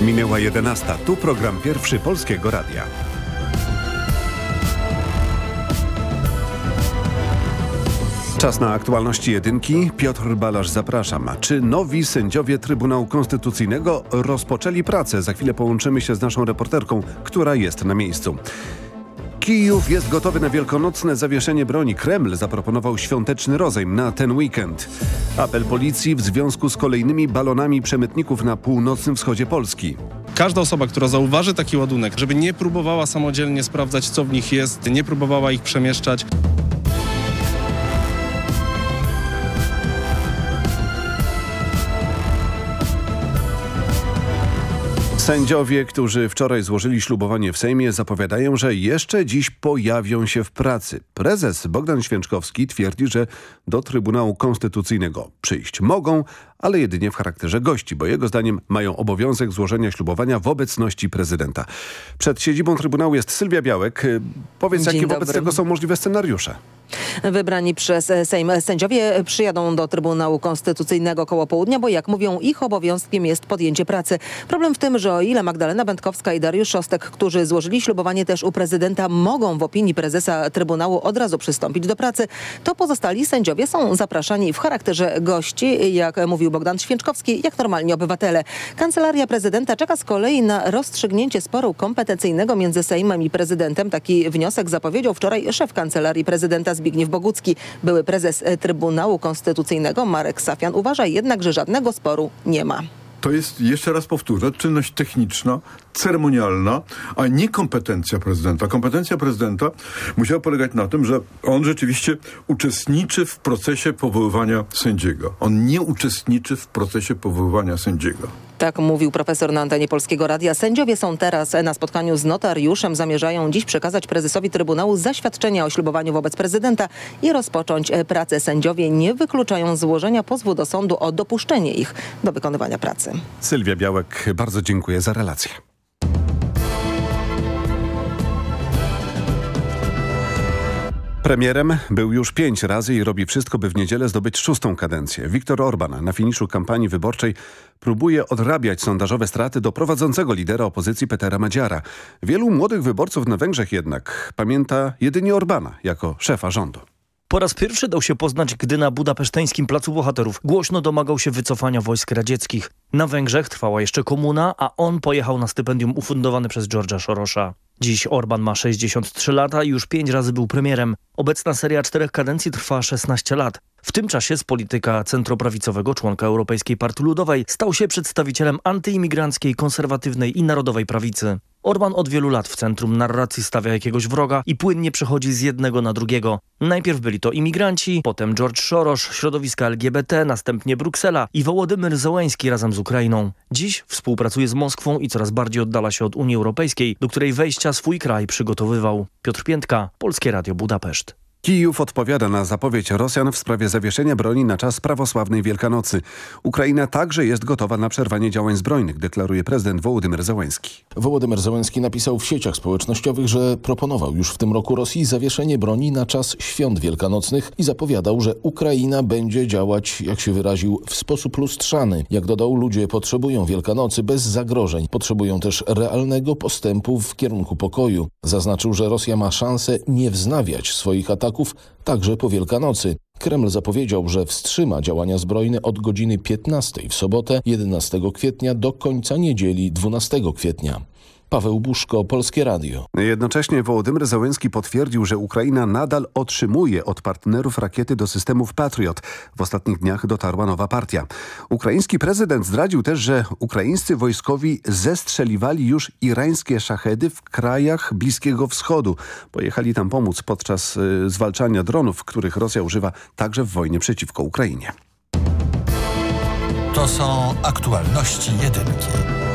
Minęła 11. Tu program pierwszy Polskiego Radia. Czas na aktualności jedynki. Piotr Balasz zapraszam. Czy nowi sędziowie Trybunału Konstytucyjnego rozpoczęli pracę? Za chwilę połączymy się z naszą reporterką, która jest na miejscu. Kijów jest gotowy na wielkanocne zawieszenie broni. Kreml zaproponował świąteczny rozejm na ten weekend. Apel policji w związku z kolejnymi balonami przemytników na północnym wschodzie Polski. Każda osoba, która zauważy taki ładunek, żeby nie próbowała samodzielnie sprawdzać, co w nich jest, nie próbowała ich przemieszczać. Sędziowie, którzy wczoraj złożyli ślubowanie w Sejmie zapowiadają, że jeszcze dziś pojawią się w pracy. Prezes Bogdan Święczkowski twierdzi, że do Trybunału Konstytucyjnego przyjść mogą, ale jedynie w charakterze gości, bo jego zdaniem mają obowiązek złożenia ślubowania w obecności prezydenta. Przed siedzibą Trybunału jest Sylwia Białek. Powiedz, Dzień jakie dobry. wobec tego są możliwe scenariusze? Wybrani przez Sejm sędziowie przyjadą do Trybunału Konstytucyjnego koło południa, bo jak mówią, ich obowiązkiem jest podjęcie pracy. Problem w tym, że o ile Magdalena Będkowska i Dariusz Szostek, którzy złożyli ślubowanie też u prezydenta, mogą w opinii prezesa Trybunału od razu przystąpić do pracy, to pozostali sędziowie są zapraszani w charakterze gości, jak mówił Bogdan Święczkowski, jak normalni obywatele. Kancelaria prezydenta czeka z kolei na rozstrzygnięcie sporu kompetencyjnego między Sejmem i prezydentem. Taki wniosek zapowiedział wczoraj szef Kancelarii Prezydenta Zbigniew Bogucki. Były prezes Trybunału Konstytucyjnego Marek Safian uważa jednak, że żadnego sporu nie ma. To jest, jeszcze raz powtórzę, czynność techniczna, ceremonialna, a nie kompetencja prezydenta. Kompetencja prezydenta musiała polegać na tym, że on rzeczywiście uczestniczy w procesie powoływania sędziego. On nie uczestniczy w procesie powoływania sędziego. Tak mówił profesor na antenie Polskiego Radia. Sędziowie są teraz na spotkaniu z notariuszem. Zamierzają dziś przekazać prezesowi Trybunału zaświadczenia o ślubowaniu wobec prezydenta i rozpocząć e, pracę. Sędziowie nie wykluczają złożenia pozwu do sądu o dopuszczenie ich do wykonywania pracy. Sylwia Białek, bardzo dziękuję za relację. Premierem był już pięć razy i robi wszystko, by w niedzielę zdobyć szóstą kadencję. Viktor Orban na finiszu kampanii wyborczej próbuje odrabiać sondażowe straty do prowadzącego lidera opozycji Petera Madziara. Wielu młodych wyborców na Węgrzech jednak pamięta jedynie Orbana jako szefa rządu. Po raz pierwszy dał się poznać, gdy na budapeszteńskim Placu Bohaterów głośno domagał się wycofania wojsk radzieckich. Na Węgrzech trwała jeszcze komuna, a on pojechał na stypendium ufundowane przez George'a Sorosza. Dziś Orban ma 63 lata i już pięć razy był premierem. Obecna seria czterech kadencji trwa 16 lat. W tym czasie z polityka centroprawicowego członka Europejskiej Partii Ludowej stał się przedstawicielem antyimigranckiej, konserwatywnej i narodowej prawicy. Orban od wielu lat w centrum narracji stawia jakiegoś wroga i płynnie przechodzi z jednego na drugiego. Najpierw byli to imigranci, potem George Soros, środowiska LGBT, następnie Bruksela i Wołodymyr Zełeński razem z Ukrainą. Dziś współpracuje z Moskwą i coraz bardziej oddala się od Unii Europejskiej, do której wejścia swój kraj przygotowywał. Piotr Piętka, Polskie Radio Budapeszt. Kijów odpowiada na zapowiedź Rosjan w sprawie zawieszenia broni na czas prawosławnej Wielkanocy. Ukraina także jest gotowa na przerwanie działań zbrojnych, deklaruje prezydent Wołodymyr Zełenski. Wołodymyr Zełenski napisał w sieciach społecznościowych, że proponował już w tym roku Rosji zawieszenie broni na czas świąt wielkanocnych i zapowiadał, że Ukraina będzie działać, jak się wyraził, w sposób lustrzany. Jak dodał, ludzie potrzebują Wielkanocy bez zagrożeń. Potrzebują też realnego postępu w kierunku pokoju. Zaznaczył, że Rosja ma szansę nie wznawiać swoich ataków także po Wielkanocy. Kreml zapowiedział, że wstrzyma działania zbrojne od godziny 15 w sobotę 11 kwietnia do końca niedzieli 12 kwietnia. Paweł Buszko, Polskie Radio. Jednocześnie Wołodymyr Zełenski potwierdził, że Ukraina nadal otrzymuje od partnerów rakiety do systemów Patriot. W ostatnich dniach dotarła nowa partia. Ukraiński prezydent zdradził też, że ukraińscy wojskowi zestrzeliwali już irańskie szachedy w krajach Bliskiego Wschodu. Pojechali tam pomóc podczas y, zwalczania dronów, których Rosja używa także w wojnie przeciwko Ukrainie. To są aktualności jedynki.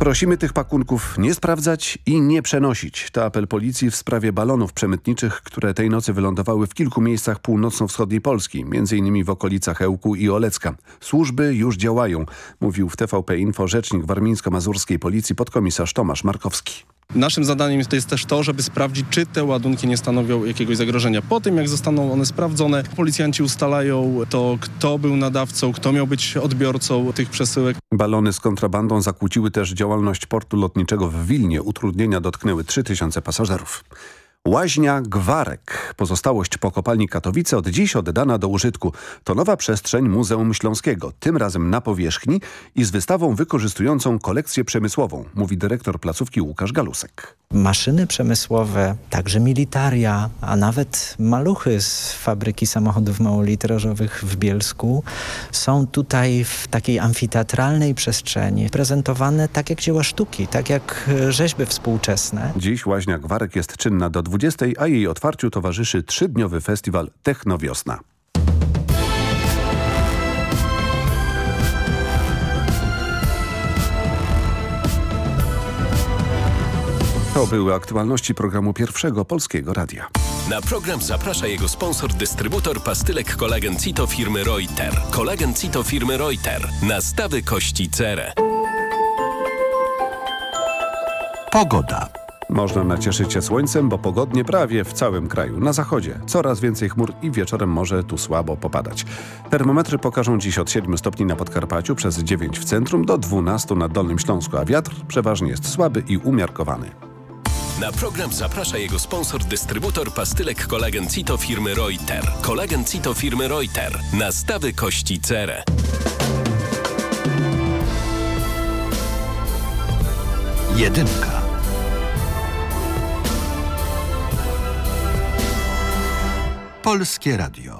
Prosimy tych pakunków nie sprawdzać i nie przenosić. To apel policji w sprawie balonów przemytniczych, które tej nocy wylądowały w kilku miejscach północno-wschodniej Polski, m.in. w okolicach Ełku i Olecka. Służby już działają, mówił w TVP Info rzecznik warmińsko-mazurskiej policji podkomisarz Tomasz Markowski. Naszym zadaniem jest też to, żeby sprawdzić, czy te ładunki nie stanowią jakiegoś zagrożenia. Po tym, jak zostaną one sprawdzone, policjanci ustalają to, kto był nadawcą, kto miał być odbiorcą tych przesyłek. Balony z kontrabandą zakłóciły też działalność portu lotniczego w Wilnie. Utrudnienia dotknęły 3000 pasażerów. Łaźnia Gwarek. Pozostałość po kopalni Katowice od dziś oddana do użytku. To nowa przestrzeń Muzeum Śląskiego, tym razem na powierzchni i z wystawą wykorzystującą kolekcję przemysłową, mówi dyrektor placówki Łukasz Galusek. Maszyny przemysłowe, także militaria, a nawet maluchy z fabryki samochodów małolitrażowych w Bielsku są tutaj w takiej amfiteatralnej przestrzeni prezentowane tak jak dzieła sztuki, tak jak rzeźby współczesne. Dziś Łaźnia Gwarek jest czynna do 20, a jej otwarciu towarzyszy trzydniowy festiwal Technowiosna. To były aktualności programu Pierwszego Polskiego Radia. Na program zaprasza jego sponsor, dystrybutor pastylek kolagen Cito firmy Reuter. Kolagen Cito firmy Reuter. Nastawy kości cerę. Pogoda. Można nacieszyć się słońcem, bo pogodnie prawie w całym kraju. Na zachodzie coraz więcej chmur i wieczorem może tu słabo popadać. Termometry pokażą dziś od 7 stopni na Podkarpaciu, przez 9 w centrum do 12 na Dolnym Śląsku, a wiatr przeważnie jest słaby i umiarkowany. Na program zaprasza jego sponsor, dystrybutor pastylek kolagen Cito firmy Reuter. Kolagen Cito firmy Reuter. Nastawy kości cerę. Jedynka. Polskie Radio.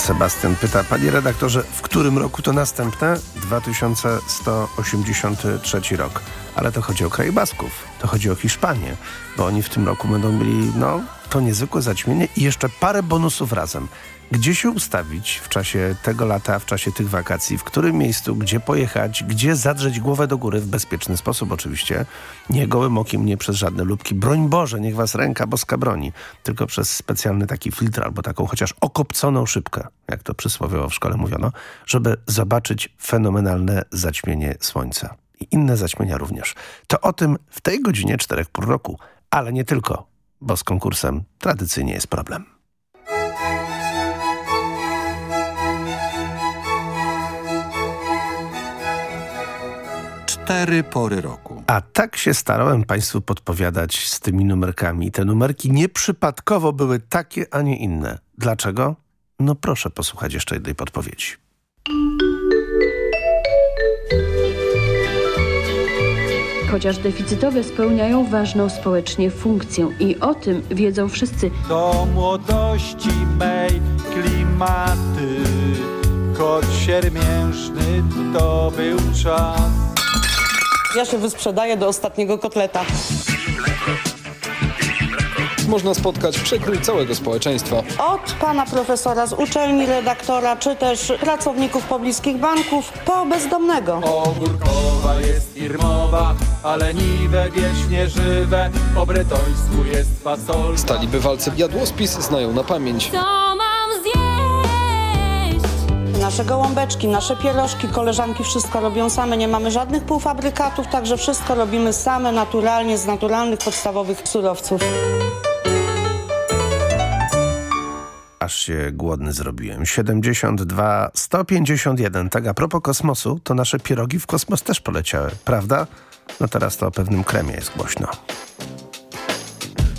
Sebastian pyta, panie redaktorze, w którym roku to następne? 2183 rok. Ale to chodzi o kraj Basków, to chodzi o Hiszpanię, bo oni w tym roku będą mieli, no, to niezwykłe zaćmienie i jeszcze parę bonusów razem. Gdzie się ustawić w czasie tego lata, w czasie tych wakacji, w którym miejscu, gdzie pojechać, gdzie zadrzeć głowę do góry w bezpieczny sposób oczywiście, nie gołym okiem, nie przez żadne lubki. Broń Boże, niech was ręka boska broni, tylko przez specjalny taki filtr albo taką chociaż okopconą szybkę, jak to przysłowiowo w szkole mówiono, żeby zobaczyć fenomenalne zaćmienie słońca. I inne zaćmienia również. To o tym w tej godzinie czterech pół roku, ale nie tylko, bo z konkursem tradycyjnie jest problem. Cztery pory roku. A tak się starałem Państwu podpowiadać z tymi numerkami. Te numerki nieprzypadkowo były takie, a nie inne. Dlaczego? No proszę posłuchać jeszcze jednej podpowiedzi. Chociaż deficytowe spełniają ważną społecznie funkcję i o tym wiedzą wszyscy. Do młodości mej klimaty, kot siermiężny to był czas. Ja się wysprzedaję do ostatniego kotleta. Można spotkać przekrój całego społeczeństwa. Od pana profesora z uczelni, redaktora, czy też pracowników pobliskich banków, po bezdomnego. Ogórkowa jest firmowa, ale niwe wiecznie żywe. Po bretońsku jest fasolka. Stali bywalcy jadłospis znają na pamięć. Co mam zjeść? Nasze gołąbeczki, nasze pierożki, koleżanki wszystko robią same. Nie mamy żadnych półfabrykatów, także wszystko robimy same, naturalnie, z naturalnych, podstawowych surowców. Aż się głodny zrobiłem. 72, 151. Tak a propos kosmosu, to nasze pierogi w kosmos też poleciały, prawda? No teraz to o pewnym kremie jest głośno.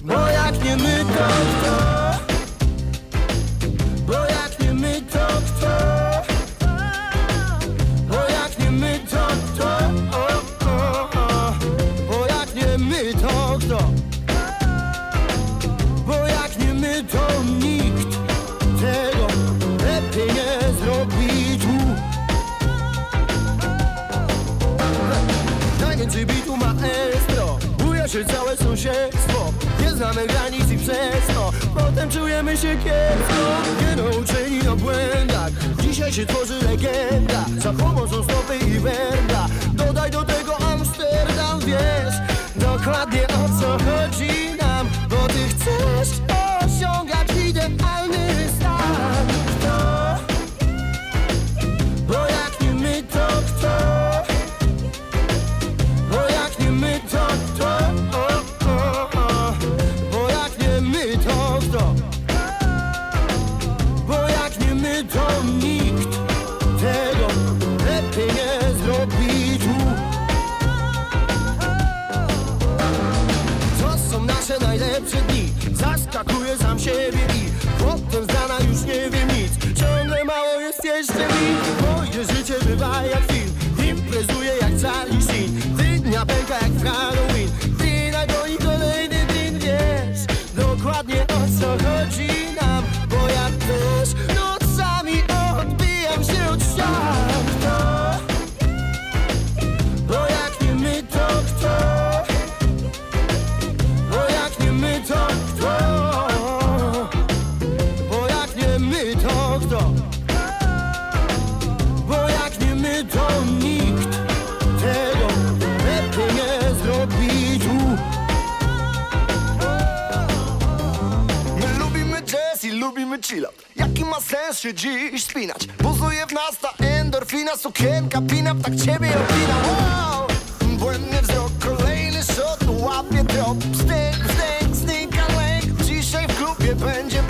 Bo jak nie my, to sąsiedztwo Nie znamy granic i przez to. Potem czujemy się kiepsko. Nie nauczeni na błędach Dzisiaj się tworzy legenda. Za pomocą stopy i węgla. Dodaj do tego Amsterdam Wiesz dokładnie o co chodzi się dziś spinać? Buzuje w nas ta endorfina Sukienka, pinap, tak ciebie opina wow! Błędny wzrok, kolejny shot Łapie trop, stęk, stęk, znika lęk Dzisiaj w klubie będzie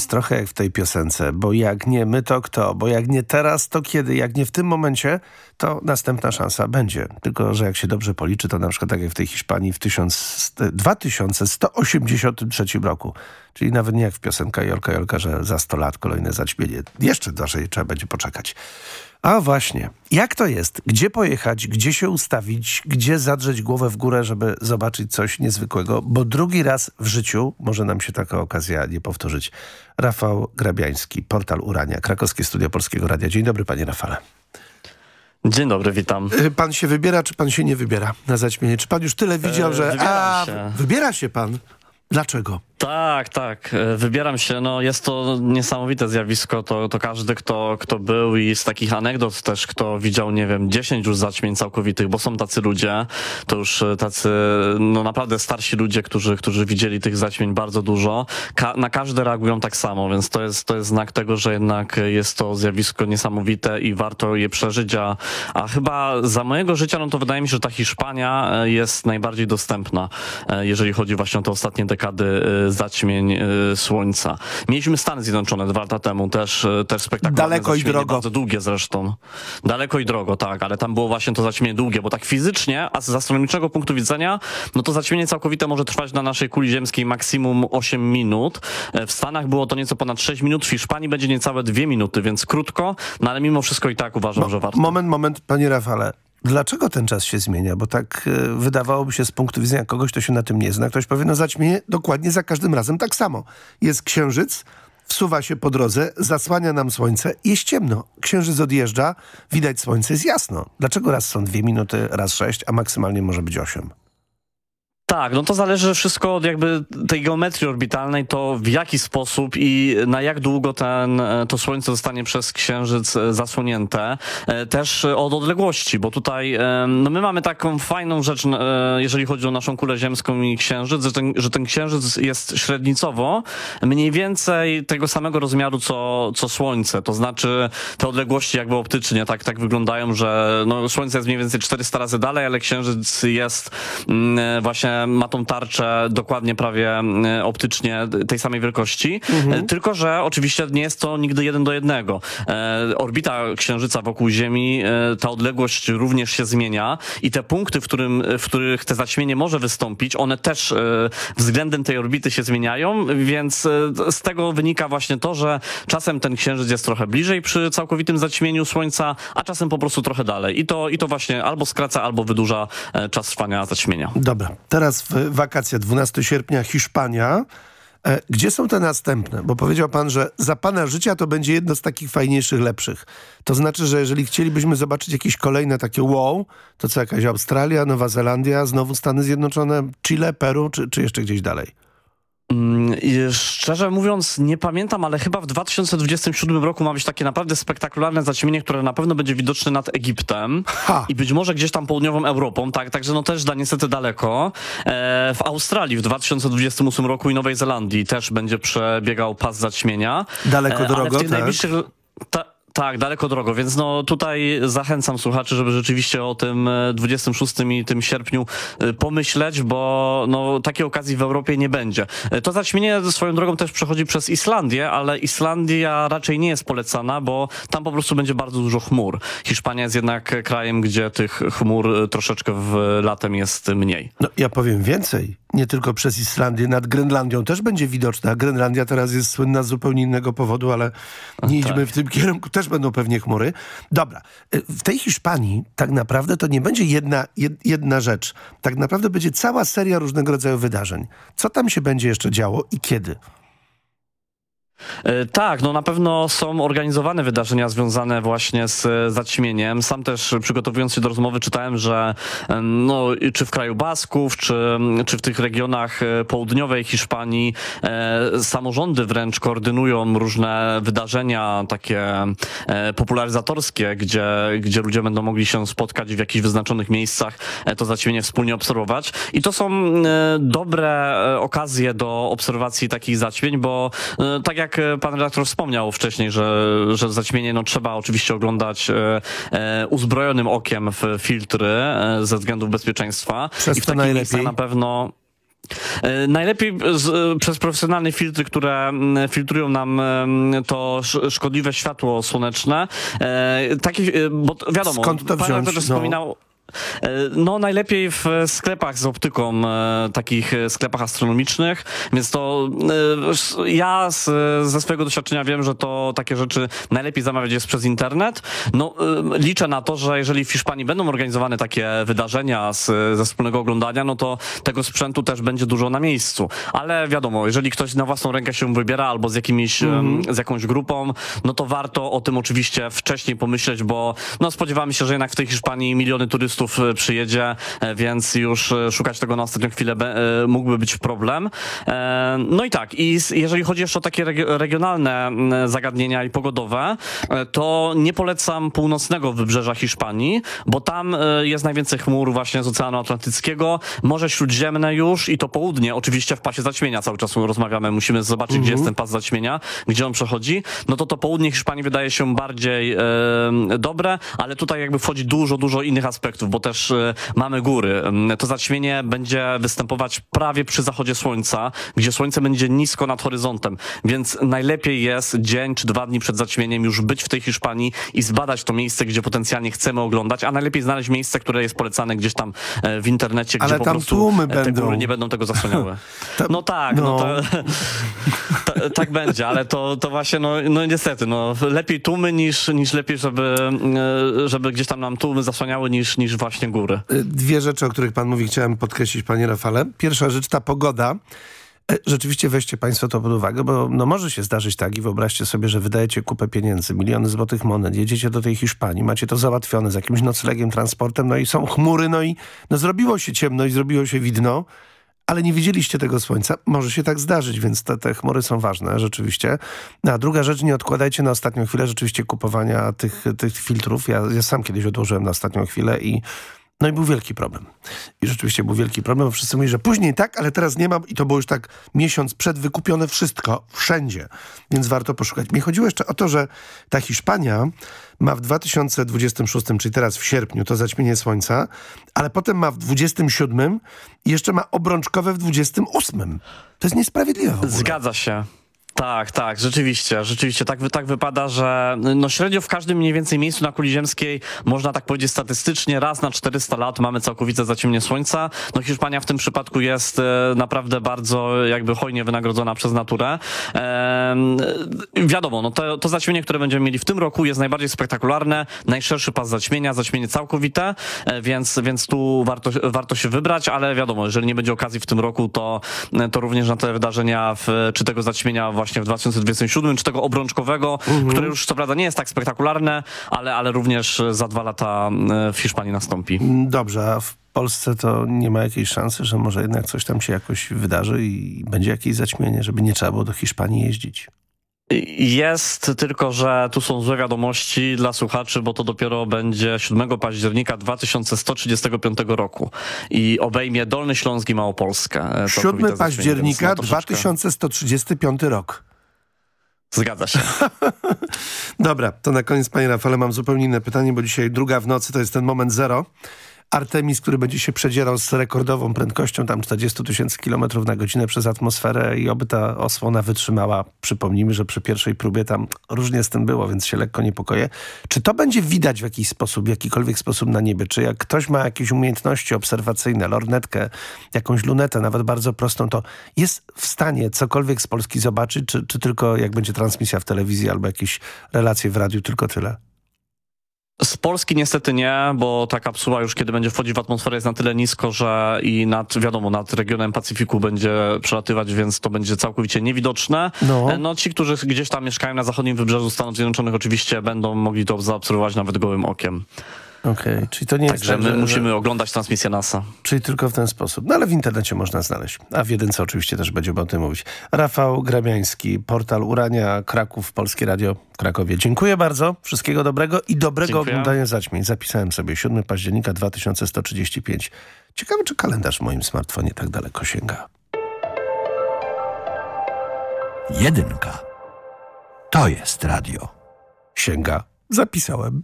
jest trochę jak w tej piosence, bo jak nie my, to kto? Bo jak nie teraz, to kiedy? Jak nie w tym momencie, to następna szansa będzie. Tylko, że jak się dobrze policzy, to na przykład tak jak w tej Hiszpanii w 1000, 2183 roku. Czyli nawet nie jak w piosenka Jolka Jolka, że za 100 lat kolejne zaćmienie. Jeszcze dłużej trzeba będzie poczekać. A właśnie, jak to jest? Gdzie pojechać? Gdzie się ustawić? Gdzie zadrzeć głowę w górę, żeby zobaczyć coś niezwykłego? Bo drugi raz w życiu może nam się taka okazja nie powtórzyć. Rafał Grabiański, portal Urania, krakowskie studio Polskiego Radia. Dzień dobry, panie Rafale. Dzień dobry, witam. Y, Pan się wybiera, czy pan się nie wybiera na zaćmienie? Czy pan już tyle widział, E, że... wybieram A, się. wybiera się pan. Dlaczego? Tak, tak. e, Wybieram się. No, jest to niesamowite zjawisko. To, to każdy, kto, kto był i z takich anegdot też, kto widział, nie wiem, 10 już zaćmień całkowitych, bo są tacy ludzie, to już e, tacy, no naprawdę starsi ludzie, którzy, którzy widzieli tych zaćmień bardzo dużo. Ka na każde reagują tak samo, więc to jest, to jest znak tego, że jednak jest to zjawisko niesamowite i warto je przeżyć, a, a chyba za mojego życia, no to wydaje mi się, że ta Hiszpania e, jest najbardziej dostępna, jeżeli chodzi właśnie o te ostatnie dekady zaćmień e, słońca. Mieliśmy Stany Zjednoczone dwa lata temu, też, e, też spektakularne Daleko i drogo. Bardzo długie zresztą. Daleko i drogo, tak, ale tam było właśnie to zaćmienie długie, bo tak fizycznie, a z astronomicznego punktu widzenia, no to zaćmienie całkowite może trwać na naszej kuli ziemskiej maksimum 8 minut. E, W Stanach było to nieco ponad 6 minut, w Hiszpanii będzie niecałe 2 minuty, więc krótko, no ale mimo wszystko i tak uważam, że warto. Moment, moment, panie Rafale. Dlaczego ten czas się zmienia? Bo tak e, wydawałoby się z punktu widzenia kogoś, kto się na tym nie zna. Ktoś powie, no zaćmienie dokładnie za każdym razem tak samo. Jest księżyc, wsuwa się po drodze, zasłania nam słońce jest ciemno. Księżyc odjeżdża, widać słońce, jest jasno. Dlaczego raz są dwie minuty, raz sześć, a maksymalnie może być osiem? Tak, no to zależy wszystko od jakby tej geometrii orbitalnej, to w jaki sposób i na jak długo ten, e, to Słońce zostanie przez Księżyc e, zasłonięte. E, Też od odległości, bo tutaj no my mamy taką fajną rzecz, jeżeli chodzi o naszą kulę ziemską i Księżyc, że ten, że ten Księżyc jest średnicowo mniej więcej tego samego rozmiaru co, co Słońce. To znaczy te odległości jakby optycznie tak, tak wyglądają, że no, Słońce jest mniej więcej 400 razy dalej, ale Księżyc jest mm, właśnie ma tą tarczę dokładnie prawie mm, optycznie tej samej wielkości. E, Tylko, że oczywiście nie jest to nigdy jeden do jednego. E, orbita Księżyca wokół Ziemi, e, ta odległość również się zmienia i te punkty, w, którym, w których te zaćmienie może wystąpić, one też e, względem tej orbity się zmieniają, więc e, z tego wynika właśnie to, że czasem ten Księżyc jest trochę bliżej przy całkowitym zaćmieniu Słońca, a czasem po prostu trochę dalej. I to, i to właśnie albo skraca, albo wydłuża e, czas trwania zaćmienia. Dobra, teraz w wakacje 12 sierpnia Hiszpania. E, gdzie są te następne? Bo powiedział pan, że za pana życia to będzie jedno z takich fajniejszych, lepszych. To znaczy, że jeżeli chcielibyśmy zobaczyć jakieś kolejne takie wow, to co jakaś Australia, Nowa Zelandia, znowu Stany Zjednoczone, Chile, Peru, czy, czy jeszcze gdzieś dalej? Mm, i Szczerze mówiąc, nie pamiętam, ale chyba w 2027 roku ma być takie naprawdę spektakularne zaćmienie, które na pewno będzie widoczne nad Egiptem i być może gdzieś tam południową Europą, tak, także no też da niestety daleko. E, w Australii w 2028 roku i Nowej Zelandii też będzie przebiegał pas zaćmienia. Daleko ale drogo, tak? najbliższych... Ta, tak, daleko drogo, więc no tutaj zachęcam słuchaczy, żeby rzeczywiście o tym e, 26 i tym sierpniu e, pomyśleć, bo no takiej okazji w Europie nie będzie. E, To zaćmienie swoją drogą też przechodzi przez Islandię, ale Islandia raczej nie jest polecana, bo tam po prostu będzie bardzo dużo chmur. Hiszpania jest jednak krajem, gdzie tych chmur e, troszeczkę w latem jest mniej. No, ja powiem więcej. Nie tylko przez Islandię, nad Grenlandią też będzie widoczna. Grenlandia teraz jest słynna z zupełnie innego powodu, ale nie idźmy w tym kierunku. Też będą pewnie chmury. Dobra. Y, W tej Hiszpanii tak naprawdę to nie będzie jedna, jed, jedna rzecz. Tak naprawdę będzie cała seria różnego rodzaju wydarzeń. Co tam się będzie jeszcze działo i kiedy? E, Tak, no na pewno są organizowane wydarzenia związane właśnie z e, zaćmieniem. Sam też przygotowując się do rozmowy czytałem, że e, no, czy w kraju Basków, czy, czy w tych regionach południowej Hiszpanii e, samorządy wręcz koordynują różne wydarzenia takie e, popularyzatorskie, gdzie, gdzie ludzie będą mogli się spotkać w jakichś wyznaczonych miejscach, e, to zaćmienie wspólnie obserwować. I to są dobre okazje do obserwacji takich zaćmień, bo tak jak e, pan redaktor wspomniał wcześniej, że, że zaćmienie no, trzeba oczywiście oglądać e, e, uzbrojonym okiem w filtry e, ze względów bezpieczeństwa. Przez I w to najlepiej. na pewno E, Najlepiej z, przez profesjonalne filtry, które mm, filtrują nam to sz- szkodliwe światło słoneczne. Takie, e, bo wiadomo, Skąd to pan wziąć? redaktor No. wspominał. e, No najlepiej w sklepach z optyką, e, takich e, sklepach astronomicznych, więc to e, ja z, ze swojego doświadczenia wiem, że to takie rzeczy najlepiej zamawiać jest przez internet. No e, liczę na to, że jeżeli w Hiszpanii będą organizowane takie wydarzenia z, ze wspólnego oglądania, no to tego sprzętu też będzie dużo na miejscu. Ale wiadomo, jeżeli ktoś na własną rękę się wybiera albo z jakimiś, em, z jakąś grupą, no to warto o tym oczywiście wcześniej pomyśleć, bo no spodziewamy się, że jednak w tej Hiszpanii miliony turystów e, przyjedzie, e, więc już e, szukać tego na ostatnią chwilę mógłby być problem. No i tak, i jeżeli chodzi jeszcze o takie regio- regionalne zagadnienia i pogodowe, to nie polecam północnego wybrzeża Hiszpanii, bo tam jest najwięcej chmur właśnie z Oceanu Atlantyckiego, Morze Śródziemne już i to południe, oczywiście w pasie zaćmienia cały czas rozmawiamy, musimy zobaczyć, gdzie jest ten pas zaćmienia, gdzie on przechodzi, no to to południe Hiszpanii wydaje się bardziej e, dobre, ale tutaj jakby wchodzi dużo, dużo innych aspektów, bo też e, mamy góry. Em, To zaćmienie będzie występować prawie przy zachodzie słońca, gdzie słońce będzie nisko nad horyzontem, więc najlepiej jest dzień czy dwa dni przed zaćmieniem już być w tej Hiszpanii i zbadać to miejsce, gdzie potencjalnie chcemy oglądać, a najlepiej znaleźć miejsce, które jest polecane gdzieś tam e, w internecie, gdzie Ale po tam prostu tłumy e, te będą. góry nie będą tego zasłaniały. No tak, no, no. to, ta- tak będzie, ale to, to właśnie, no, no niestety, no, lepiej tłumy niż, niż lepiej, żeby, żeby gdzieś tam nam tłumy zasłaniały niż, niż właśnie góry. Y, Dwie rzeczy, o których pan mówi, chciałem podkreślić, panie Rafale. Pierwsza rzecz, ta pogoda. E, Rzeczywiście weźcie państwo to pod uwagę, bo no może się zdarzyć tak i wyobraźcie sobie, że wydajecie kupę pieniędzy, miliony złotych monet, jedziecie do tej Hiszpanii, macie to załatwione z jakimś noclegiem, transportem, no i są chmury, no i no zrobiło się ciemno i zrobiło się widno, ale nie widzieliście tego słońca. Może się tak zdarzyć, więc te, te chmury są ważne rzeczywiście. No, a druga rzecz, nie odkładajcie na ostatnią chwilę rzeczywiście kupowania tych, tych filtrów. Ja, ja sam kiedyś odłożyłem na ostatnią chwilę i no i był wielki problem. I rzeczywiście był wielki problem, bo wszyscy mówili, że później tak, ale teraz nie mam i to było już tak miesiąc przed wykupione wszystko, wszędzie. Więc warto poszukać. Mi chodziło jeszcze o to, że ta Hiszpania ma w 2026, czyli teraz w sierpniu, to zaćmienie słońca, ale potem ma w 27 i jeszcze ma obrączkowe w 28. To jest niesprawiedliwe w ogóle. Zgadza się. Tak, tak, rzeczywiście, rzeczywiście tak, tak wypada, że no średnio w każdym mniej więcej miejscu na kuli ziemskiej można tak powiedzieć statystycznie raz na 400 lat mamy całkowite zaciemnienie słońca. No Hiszpania w tym przypadku jest e, naprawdę bardzo jakby hojnie wynagrodzona przez naturę. E, wiadomo, no to, to zaćmienie, które będziemy mieli w tym roku jest najbardziej spektakularne, najszerszy pas zaćmienia, zaćmienie całkowite, e, więc, więc tu warto, warto się wybrać, ale wiadomo, jeżeli nie będzie okazji w tym roku, to, to również na te wydarzenia, w, czy tego zaćmienia właśnie w 2027, czy tego obrączkowego, które już co prawda nie jest tak spektakularne, ale, ale również za dwa lata e, w Hiszpanii nastąpi. Dobrze, a w Polsce to nie ma jakiejś szansy, że może jednak coś tam się jakoś wydarzy i będzie jakieś zaćmienie, żeby nie trzeba było do Hiszpanii jeździć. Jest, tylko że tu są złe wiadomości dla słuchaczy, bo to dopiero będzie 7 października 2135 roku i obejmie Dolny Śląsk i Małopolskę. E, całkowite 7 zaćmienie, października troszeczkę- 2135 rok. Zgadza się. Dobra, to na koniec, panie Rafale, mam zupełnie inne pytanie, bo dzisiaj druga w nocy to jest ten moment zero. Artemis, który będzie się przedzierał z rekordową prędkością, tam 40 tysięcy kilometrów na godzinę przez atmosferę i oby ta osłona wytrzymała. Przypomnijmy, że przy pierwszej próbie tam różnie z tym było, więc się lekko niepokoję. Czy to będzie widać w jakiś sposób, w jakikolwiek sposób na niebie? Czy jak ktoś ma jakieś umiejętności obserwacyjne, lornetkę, jakąś lunetę, nawet bardzo prostą, to jest w stanie cokolwiek z Polski zobaczyć, czy, czy tylko jak będzie transmisja w telewizji albo jakieś relacje w radiu, tylko tyle? Z Polski niestety nie, bo ta kapsuła już kiedy będzie wchodzić w atmosferę jest na tyle nisko, że i nad, wiadomo, nad regionem Pacyfiku będzie przelatywać, więc to będzie całkowicie niewidoczne. No. E, no ci, którzy gdzieś tam mieszkają na zachodnim wybrzeżu Stanów Zjednoczonych oczywiście będą mogli to zaobserwować nawet gołym okiem. Okej, czyli to nie jest tak, my że- musimy oglądać transmisję NASA. Czyli tylko w ten sposób. No ale w internecie można znaleźć. A w jedynce oczywiście też będziemy o tym mówić. Rafał Grabiański, portal Urania, Kraków, Polskie Radio w Krakowie. Dziękuję bardzo. Wszystkiego dobrego i dobrego Dziękuję. oglądania zaćmień. Zapisałem sobie 7 października 2135. Ciekawe, czy kalendarz w moim smartfonie tak daleko sięga. Jedynka. To jest radio. Sięga. Zapisałem.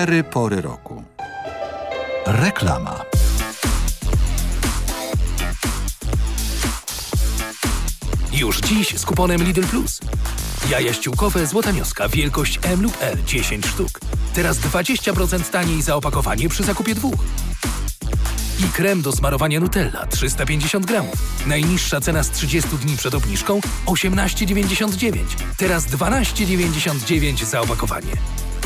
Cztery pory roku. Reklama. Już dziś z kuponem Lidl Plus. Jaja ściółkowe Złota Mioska wielkość M lub L 10 sztuk. Teraz 20% taniej za opakowanie przy zakupie dwóch. I krem do smarowania Nutella 350 gramów. Najniższa cena z 30 dni przed obniżką 18,99. Teraz 12,99 za opakowanie.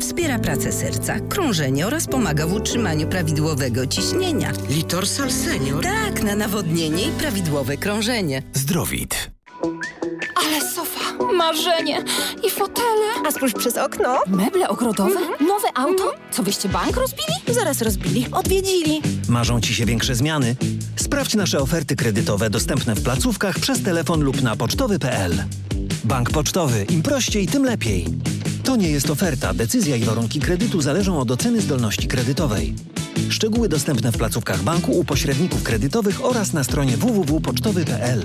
wspiera pracę serca, krążenie oraz pomaga w utrzymaniu prawidłowego ciśnienia. Litorsal Senior? Tak, na nawodnienie i prawidłowe krążenie. Zdrowit. Ale sofa, marzenie i fotele. A spójrz przez okno. Meble ogrodowe, nowe auto. Co wyście bank rozbili? Zaraz rozbili. Odwiedzili. Marzą Ci się większe zmiany? Sprawdź nasze oferty kredytowe dostępne w placówkach przez telefon lub na pocztowy.pl. Bank Pocztowy. Im prościej, tym lepiej. To nie jest oferta. Decyzja i warunki kredytu zależą od oceny zdolności kredytowej. Szczegóły dostępne w placówkach banku u pośredników kredytowych oraz na stronie www.pocztowy.pl.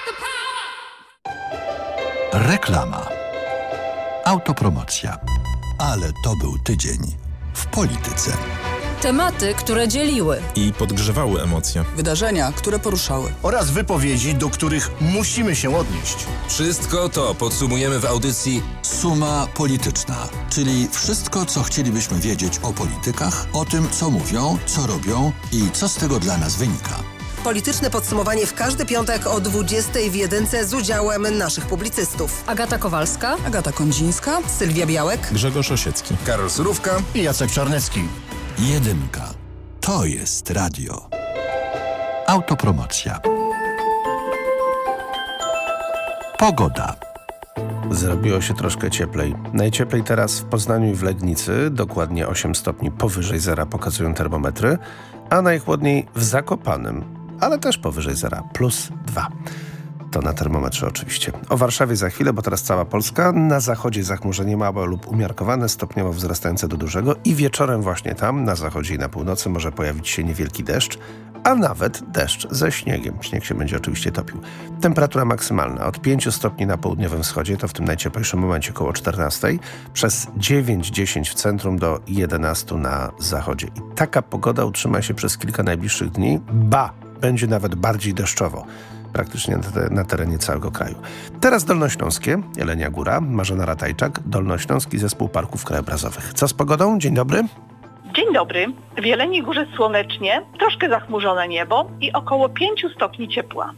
Reklama. Autopromocja. Ale to był tydzień. w polityce. Tematy, które dzieliły. I podgrzewały emocje. Wydarzenia, które poruszały. Oraz wypowiedzi, do których musimy się odnieść. Wszystko to podsumujemy w audycji Suma Polityczna, czyli wszystko, co chcielibyśmy wiedzieć o politykach, o tym, co mówią, co robią i co z tego dla nas wynika. Polityczne podsumowanie w każdy piątek o 20 w jedynce z udziałem naszych publicystów. Agata Kowalska, Agata Kondzińska, Sylwia Białek, Grzegorz Osiecki, Karol Surówka i Jacek Czarnecki. Jedynka. To jest radio. Autopromocja. Pogoda. Zrobiło się troszkę cieplej. Najcieplej teraz w Poznaniu i w Legnicy, dokładnie 8 stopni powyżej zera pokazują termometry, a najchłodniej w Zakopanem, ale też powyżej zera, plus 2. To na termometrze oczywiście. O Warszawie za chwilę, bo teraz cała Polska. Na zachodzie zachmurzenie małe lub umiarkowane, stopniowo wzrastające do dużego i wieczorem właśnie tam, na zachodzie i na północy może pojawić się niewielki deszcz, a nawet deszcz ze śniegiem. Śnieg się będzie oczywiście topił. Temperatura maksymalna od 5 stopni na południowym wschodzie, to w tym najcieplejszym momencie około 14, przez 9-10 w centrum do 11 na zachodzie. I taka pogoda utrzyma się przez kilka najbliższych dni, ba, będzie nawet bardziej deszczowo praktycznie na, te, na, terenie całego kraju. Teraz Dolnośląskie, Jelenia Góra, Marzena Ratajczak, Dolnośląski Zespół Parków Krajobrazowych. Co z pogodą? Dzień dobry. Dzień dobry. W Jeleniej Górze słonecznie, troszkę zachmurzone niebo i około 5 stopni ciepła.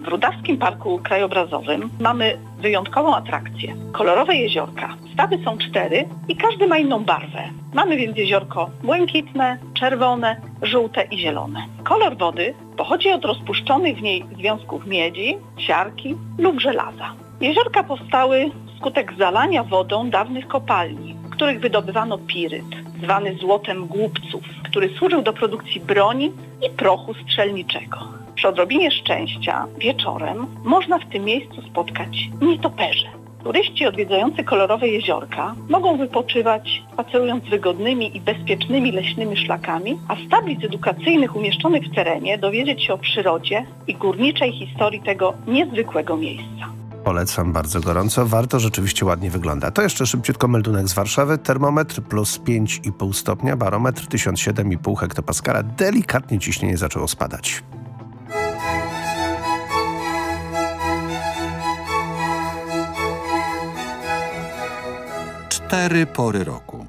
W Rudawskim Parku Krajobrazowym mamy wyjątkową atrakcję. Kolorowe jeziorka. Stawy są cztery i każdy ma inną barwę. Mamy więc jeziorko błękitne, czerwone, żółte i zielone. Kolor wody pochodzi od rozpuszczonych w niej związków miedzi, siarki lub żelaza. Jeziorka powstały wskutek zalania wodą dawnych kopalni, w których wydobywano piryt, zwany złotem głupców, który służył do produkcji broni i prochu strzelniczego. Przy odrobinie szczęścia wieczorem można w tym miejscu spotkać nietoperze. Turyści odwiedzający kolorowe jeziorka mogą wypoczywać spacerując wygodnymi i bezpiecznymi leśnymi szlakami, a z tablic edukacyjnych umieszczonych w terenie dowiedzieć się o przyrodzie i górniczej historii tego niezwykłego miejsca. Polecam bardzo gorąco. Warto, rzeczywiście ładnie wygląda. To jeszcze szybciutko meldunek z Warszawy. Termometr plus 5,5 stopnia, barometr 1007,5 hektopaskala. Delikatnie ciśnienie zaczęło spadać. Cztery pory roku.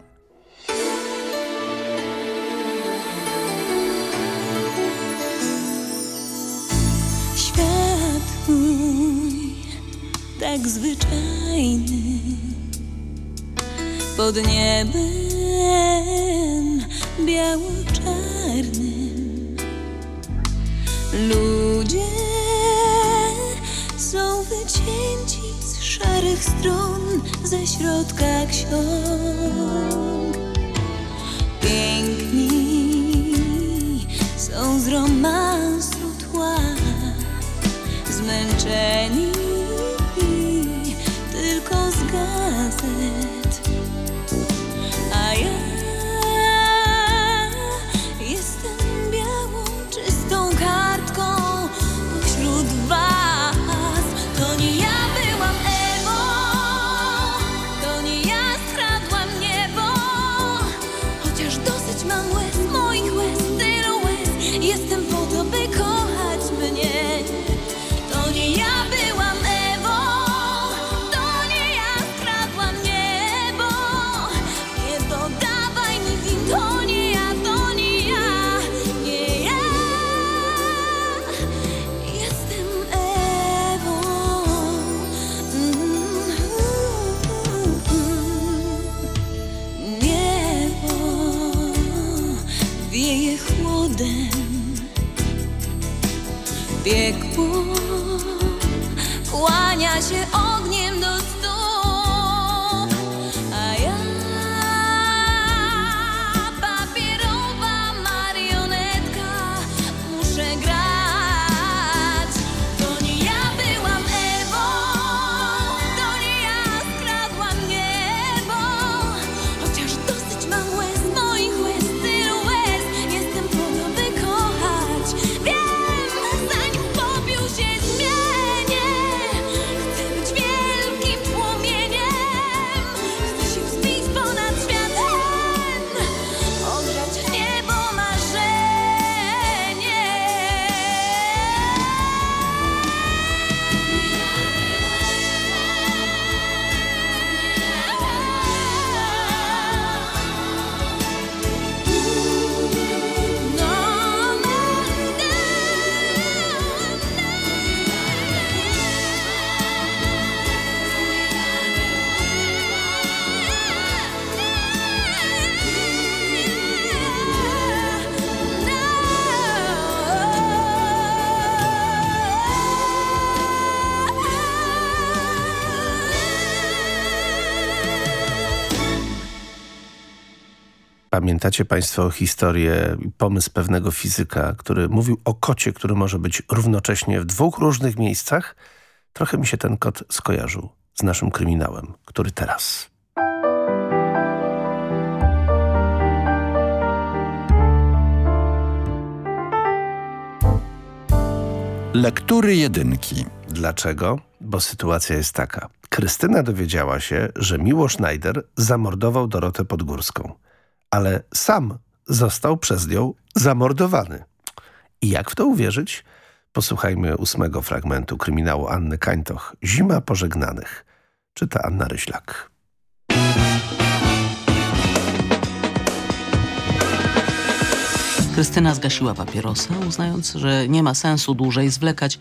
Świat mój tak zwyczajny. Pod niebem biało-czarnym. Ludzie są wycięci szarych stron ze środka ksiąg. Piękni są z romansu tła zmęczeni tylko z gazet Pamiętacie Państwo historię i pomysł pewnego fizyka, który mówił o kocie, który może być równocześnie w dwóch różnych miejscach? Trochę mi się ten kot skojarzył z naszym kryminałem, który teraz. Lektury jedynki. Dlaczego? Bo sytuacja jest taka. Krystyna dowiedziała się, że Miłosz Schneider zamordował Dorotę Podgórską, ale sam został przez nią zamordowany. I jak w to uwierzyć? Posłuchajmy ósmego fragmentu kryminału Anny Kańtoch Zima pożegnanych. Czyta Anna Ryślak. Krystyna zgasiła papierosa, uznając, że nie ma sensu dłużej zwlekać.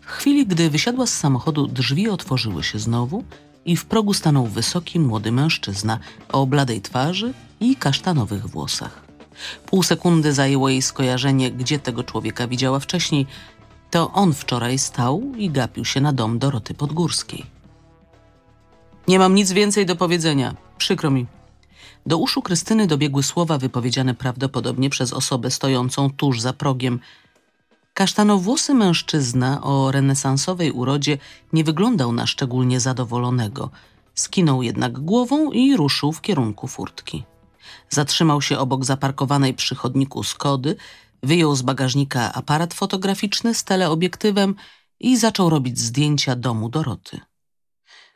W chwili, gdy wysiadła z samochodu, drzwi otworzyły się znowu i w progu stanął wysoki, młody mężczyzna o bladej twarzy i kasztanowych włosach. Pół sekundy zajęło jej skojarzenie, gdzie tego człowieka widziała wcześniej. To on wczoraj stał i gapił się na dom Doroty Podgórskiej. Nie mam nic więcej do powiedzenia. Przykro mi. Do uszu Krystyny dobiegły słowa wypowiedziane prawdopodobnie przez osobę stojącą tuż za progiem. Kasztanowłosy mężczyzna o renesansowej urodzie nie wyglądał na szczególnie zadowolonego. Skinął jednak głową i ruszył w kierunku furtki. Zatrzymał się obok zaparkowanej przy chodniku Skody, wyjął z bagażnika aparat fotograficzny z teleobiektywem i zaczął robić zdjęcia domu Doroty.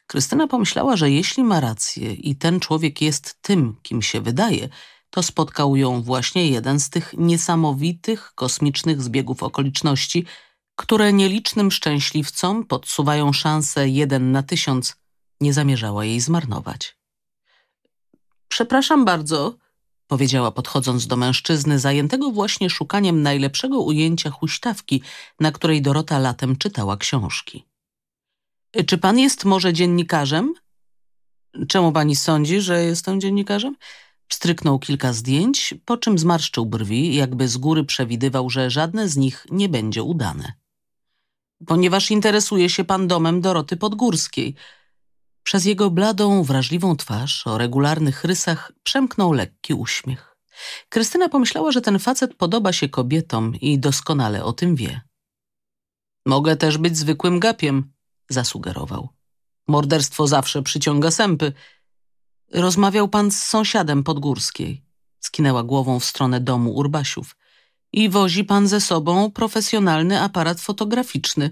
Krystyna pomyślała, że jeśli ma rację i ten człowiek jest tym, kim się wydaje, to spotkał ją właśnie jeden z tych niesamowitych, kosmicznych zbiegów okoliczności, które nielicznym szczęśliwcom podsuwają szansę jeden na tysiąc. Nie zamierzała jej zmarnować. Przepraszam bardzo, powiedziała podchodząc do mężczyzny, zajętego właśnie szukaniem najlepszego ujęcia huśtawki, na której Dorota latem czytała książki. Czy pan jest może dziennikarzem? Czemu pani sądzi, że jestem dziennikarzem? Pstryknął kilka zdjęć, po czym zmarszczył brwi, jakby z góry przewidywał, że żadne z nich nie będzie udane. Ponieważ interesuje się pan domem Doroty Podgórskiej. Przez jego bladą, wrażliwą twarz o regularnych rysach przemknął lekki uśmiech. Krystyna pomyślała, że ten facet podoba się kobietom i doskonale o tym wie. Mogę też być zwykłym gapiem, zasugerował. Morderstwo zawsze przyciąga sępy. Rozmawiał pan z sąsiadem Podgórskiej. Skinęła głową w stronę domu Urbasiów. I wozi pan ze sobą profesjonalny aparat fotograficzny.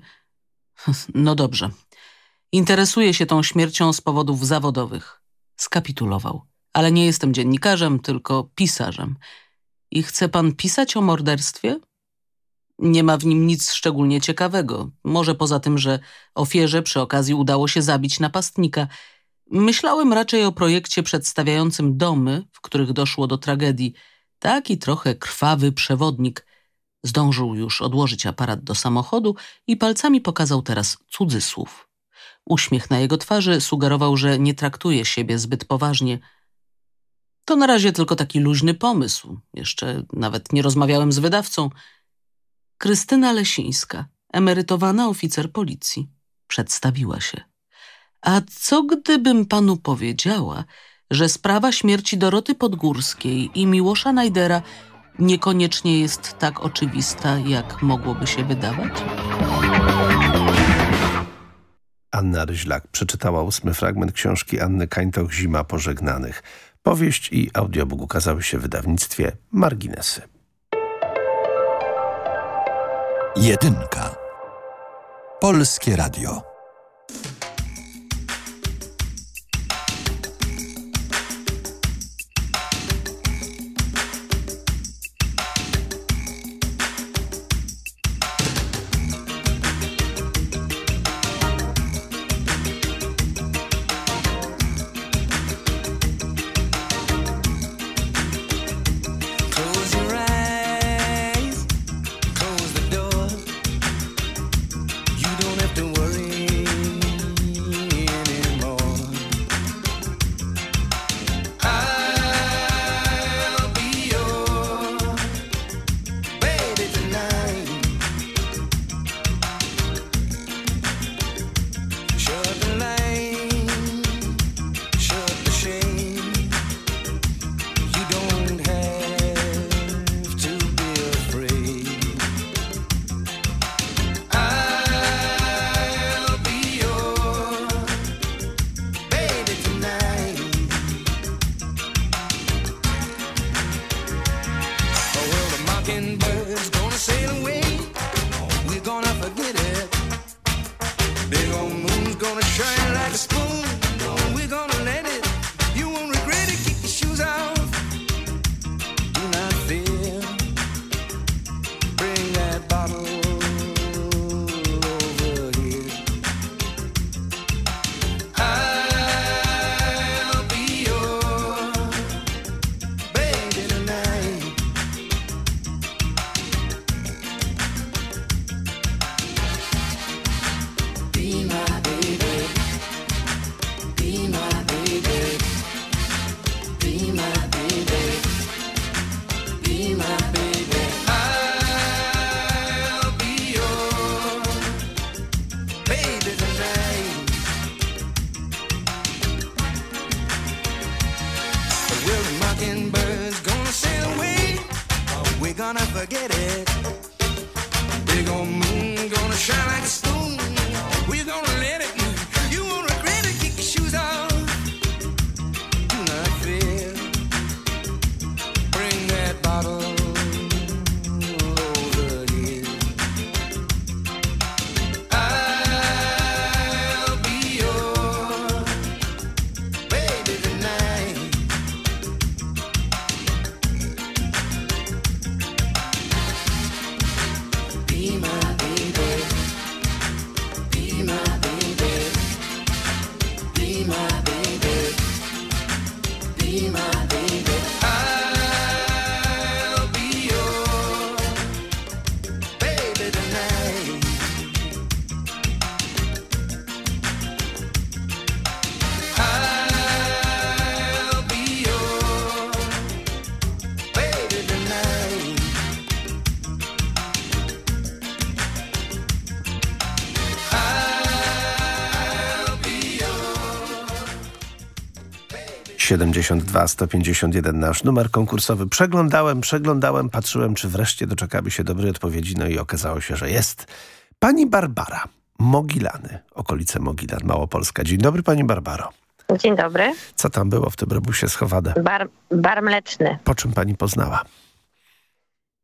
No dobrze. Interesuję się tą śmiercią z powodów zawodowych. Skapitulował. Ale nie jestem dziennikarzem, tylko pisarzem. I chce pan pisać o morderstwie? Nie ma w nim nic szczególnie ciekawego. Może poza tym, że ofierze przy okazji udało się zabić napastnika. Myślałem raczej o projekcie przedstawiającym domy, w których doszło do tragedii. Taki trochę krwawy przewodnik. Zdążył już odłożyć aparat do samochodu i palcami pokazał teraz cudzysłów. Uśmiech na jego twarzy sugerował, że nie traktuje siebie zbyt poważnie. To na razie tylko taki luźny pomysł. Jeszcze nawet nie rozmawiałem z wydawcą. Krystyna Lesińska, emerytowana oficer policji. Przedstawiła się. A co gdybym panu powiedziała, że sprawa śmierci Doroty Podgórskiej i Miłosza Najdera niekoniecznie jest tak oczywista, jak mogłoby się wydawać? Anna Ryźlak przeczytała ósmy fragment książki Anny Kańtoch Zima pożegnanych. Powieść i audiobook ukazały się w wydawnictwie Marginesy. Jedynka. Polskie Radio. 72 151 nasz numer konkursowy. Przeglądałem, przeglądałem, patrzyłem, czy wreszcie doczekamy się dobrej odpowiedzi. No i okazało się, że jest. Pani Barbara, Mogilany, okolice Mogilan, Małopolska. Dzień dobry Pani Barbaro. Dzień dobry. Co tam było w tym rebusie schowane? Bar, bar mleczny. Po czym Pani poznała?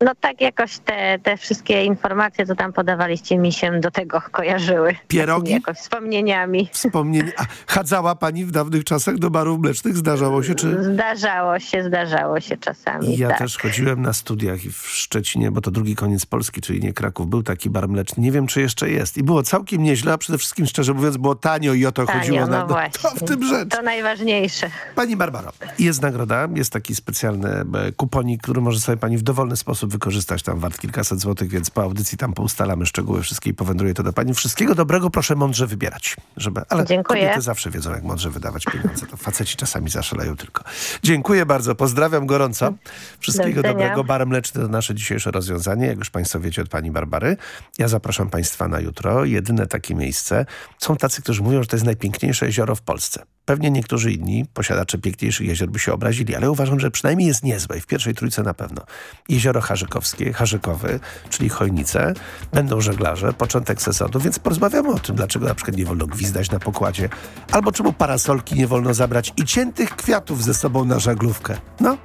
No tak jakoś te, te wszystkie informacje, co tam podawaliście mi się do tego kojarzyły. Pierogi? Jakoś wspomnieniami. Wspomnienie. A chadzała Pani w dawnych czasach do barów mlecznych? Zdarzało się, czy... Zdarzało się, zdarzało się czasami. Ja tak. też chodziłem na studiach i w Szczecinie, bo to drugi koniec Polski, czyli nie Kraków. Był taki bar mleczny. Nie wiem, czy jeszcze jest. I było całkiem nieźle, a przede wszystkim, szczerze mówiąc, było tanio i o to Tanio, chodziło. no na, właśnie. to w tym rzecz. To najważniejsze. Pani Barbaro, jest nagroda, jest taki specjalny e, kuponik, który może sobie pani w dowolny sposób wykorzystać. Tam wart kilkaset złotych, więc po audycji tam poustalamy szczegóły wszystkie i powędruje to do pani. Wszystkiego dobrego, proszę mądrze wybierać. Żeby, ale Dziękuję. kobiety zawsze wiedzą, jak mądrze wydawać pieniądze. To faceci czasami zaszaleją tylko. Dziękuję bardzo, pozdrawiam gorąco. Wszystkiego Do dobrego. Bar mleczny to nasze dzisiejsze rozwiązanie, jak już państwo wiecie od pani Barbary. Ja zapraszam państwa na jutro. Jedyne takie miejsce. Są tacy, którzy mówią, że to jest najpiękniejsze jezioro w Polsce. Pewnie niektórzy inni, posiadacze piękniejszych jezior, by się obrazili, ale uważam, że przynajmniej jest niezłe i w pierwszej trójce na pewno. Jezioro Harzykowskie, Harzykowy, czyli Chojnice, będą żeglarze, początek sezonu, więc porozmawiamy o tym, dlaczego na przykład nie wolno gwizdać na pokładzie, albo czemu parasolki nie wolno zabrać i ciętych kwiatów ze sobą na żaglówkę. No,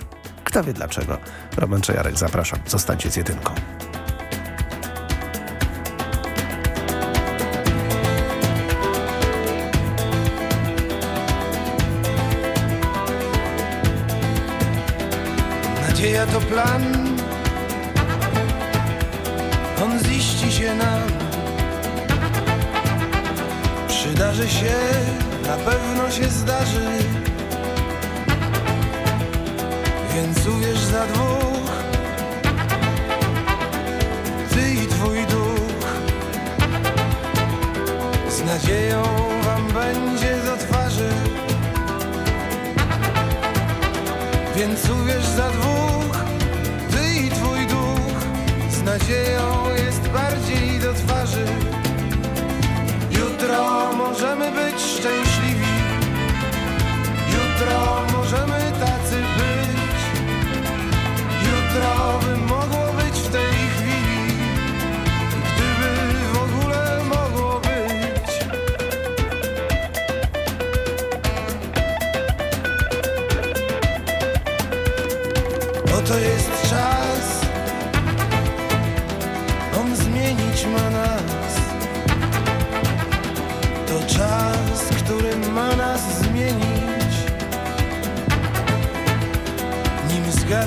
kto wie dlaczego. Roman Czajarek, zapraszam. Zostańcie z jedynką. Nadzieja to plan. On ziści się nam. Przydarzy się, na pewno się zdarzy. Więc uwierz za dwóch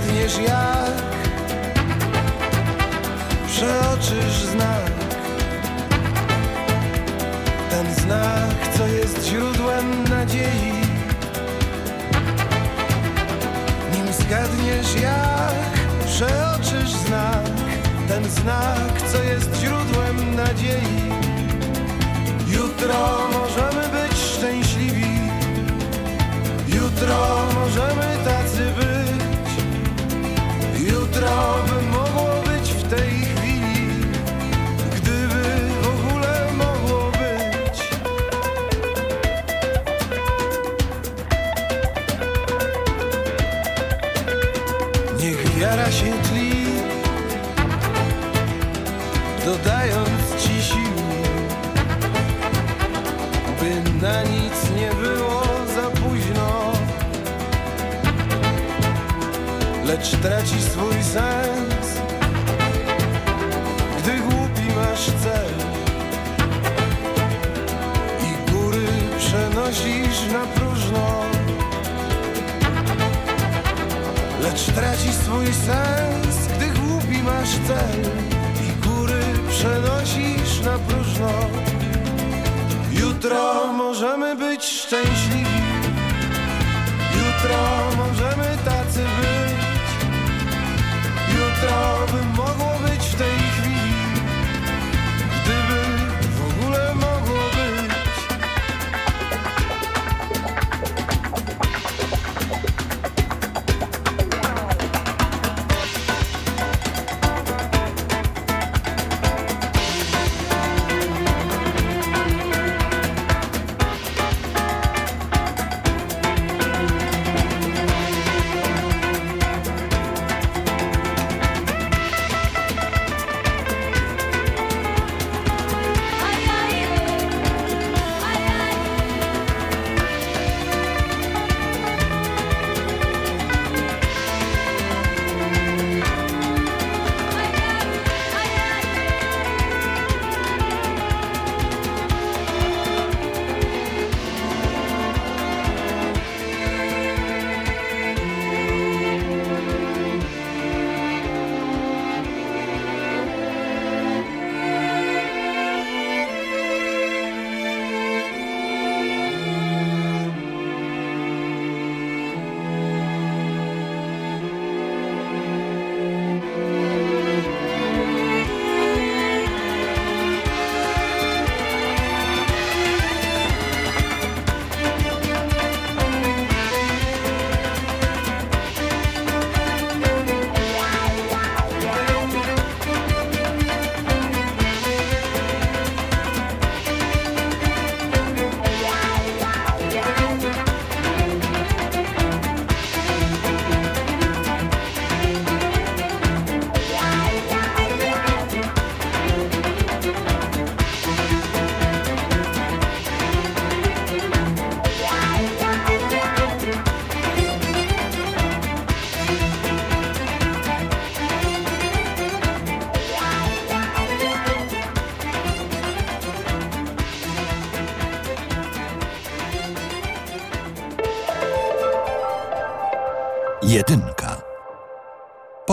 zgadniesz jak Przeoczysz znak. Ten znak, co jest źródłem nadziei. Nim zgadniesz jak przeoczysz znak. Ten znak, co jest źródłem nadziei. Jutro możemy być szczęśliwi. Jutro możemy być Jutro by mogło być w tej chwili Gdyby w ogóle mogło być. Niech wiara się tli dodając ci sił, by na nic nie było lecz traci swój sens, gdy głupi masz cel i góry przenosisz na próżno. Lecz traci swój sens, gdy głupi masz cel i góry przenosisz na próżno. Jutro możemy być szczęśliwi, jutro możemy tacy być, jutro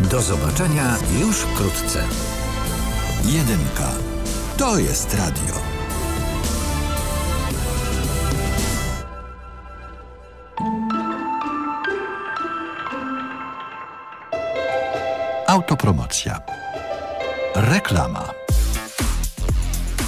Do zobaczenia już wkrótce. Jedynka. To jest radio. Autopromocja. Reklama.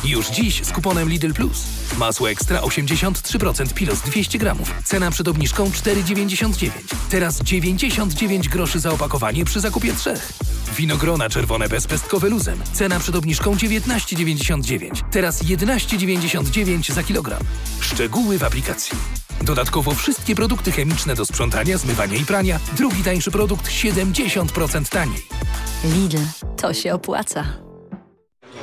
Już dziś z kuponem Lidl Plus. Masło ekstra 83% pilos 200 gramów. Cena przed obniżką 4,99. Teraz 99 groszy za opakowanie przy zakupie trzech. Winogrona czerwone bezpestkowe luzem. Cena przed obniżką 19,99. Teraz 11,99 za kilogram. Szczegóły w aplikacji. Dodatkowo wszystkie produkty chemiczne do sprzątania, zmywania i prania. Drugi tańszy produkt 70% taniej. Lidl, to się opłaca.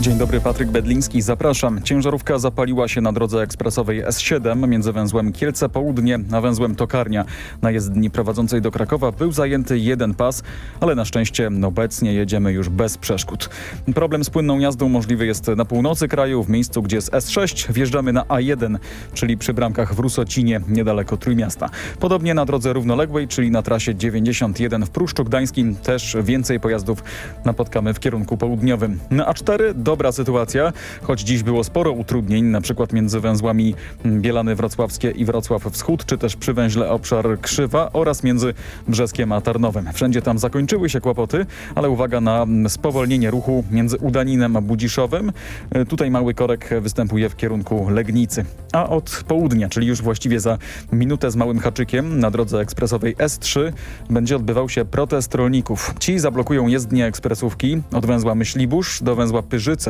Dzień dobry, Patryk Bedliński, zapraszam. Ciężarówka zapaliła się na drodze ekspresowej S7 między węzłem Kielce Południe a węzłem Tokarnia. Na jezdni prowadzącej do Krakowa był zajęty jeden pas, ale na szczęście obecnie jedziemy już bez przeszkód. Problem z płynną jazdą możliwy jest na północy kraju, w miejscu gdzie z S6 wjeżdżamy na A1, czyli przy bramkach w Rusocinie, niedaleko Trójmiasta. Podobnie na drodze równoległej, czyli na trasie 91 w Pruszczu Gdańskim też więcej pojazdów napotkamy w kierunku południowym. Na A4 dobra sytuacja, choć dziś było sporo utrudnień, na przykład między węzłami Bielany Wrocławskie i Wrocław Wschód, czy też przy węźle obszar Krzywa oraz między Brzeskiem a Tarnowem. Wszędzie tam zakończyły się kłopoty, ale uwaga na spowolnienie ruchu między Udaninem a Budziszowem. E, Tutaj mały korek występuje w kierunku Legnicy. A od południa, czyli już właściwie za minutę z małym haczykiem na drodze ekspresowej S3 będzie odbywał się protest rolników. Ci zablokują jezdnię ekspresówki od węzła Myślibórz do węzła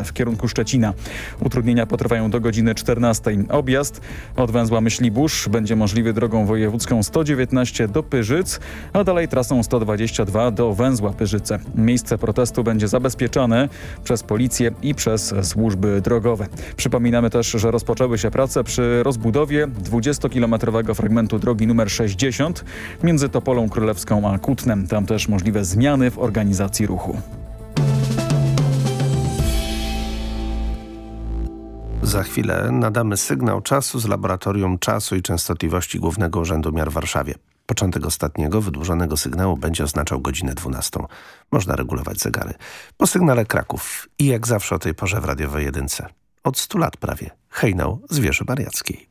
W kierunku Szczecina. Utrudnienia potrwają do godziny 14. Objazd od węzła Myślibórz będzie możliwy drogą wojewódzką 119 do Pyrzyc, a dalej trasą 122 do węzła Pyrzyce. Miejsce protestu będzie zabezpieczane przez policję i przez służby drogowe. Przypominamy też, że rozpoczęły się prace przy rozbudowie 20-kilometrowego fragmentu drogi numer 60 między Topolą Królewską a Kutnem. Tam też możliwe zmiany w organizacji ruchu. Za chwilę nadamy sygnał czasu z Laboratorium Czasu i Częstotliwości Głównego Urzędu Miar w Warszawie. Początek ostatniego, wydłużonego sygnału będzie oznaczał godzinę 12. Można regulować zegary. Po sygnale Kraków i jak zawsze o tej porze w radiowej jedynce. Od 100 lat prawie. Hejnał z wieży Mariackiej.